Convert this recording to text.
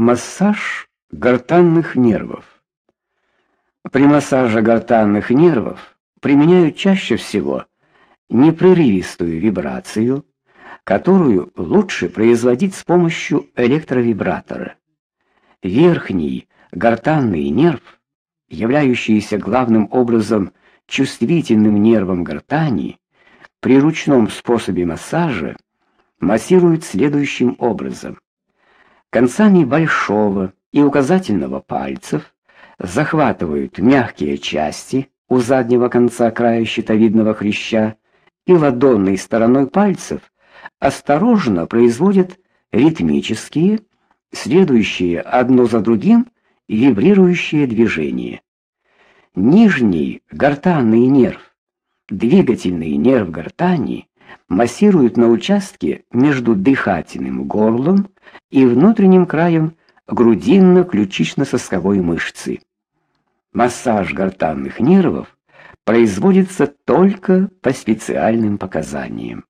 Массаж гортанных нервов. При массаже гортанных нервов применяют чаще всего непрерывистую вибрацию, которую лучше производить с помощью электровибратора. Верхний гортанный нерв, являющийся главным образом чувствительным нервом гортани, при ручном способе массажа массируют следующим образом: концами большого и указательного пальцев захватывают мягкие части у заднего конца края щитовидного хряща и ладонной стороной пальцев осторожно производят ритмические, следующие одно за другим вибрирующие движения. Нижний гортанный нерв, двигательный нерв гортани, массируют на участке между дыхательным горлом и внутренним краем грудинно-ключично-сосковой мышцы. Массаж гортанных нервов производится только по специальным показаниям.